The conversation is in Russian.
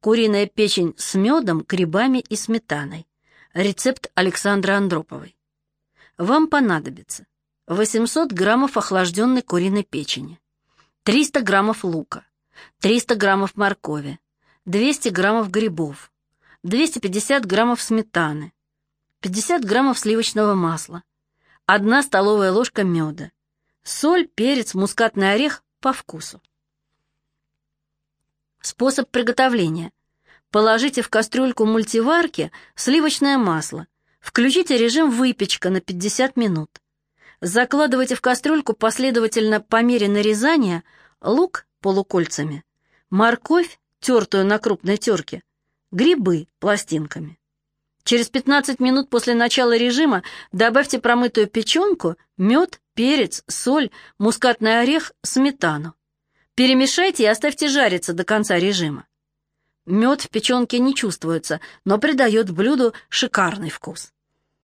Куриная печень с медом, грибами и сметаной. Рецепт Александры Андроповой. Вам понадобится 800 граммов охлажденной куриной печени, 300 граммов лука, 300 граммов моркови, 200 граммов грибов, 250 граммов сметаны, 50 граммов сливочного масла, 1 столовая ложка меда, соль, перец, мускатный орех по вкусу. Способ приготовления. Положите в кастрюльку мультиварки сливочное масло. Включите режим выпечка на 50 минут. Закладывайте в кастрюльку последовательно по мере нарезания лук полукольцами, морковь, тертую на крупной терке, грибы пластинками. Через 15 минут после начала режима добавьте промытую печенку, мед, перец, соль, мускатный орех, сметану. Перемешайте и оставьте жариться до конца режима. Мед в печенке не чувствуется, но придает блюду шикарный вкус.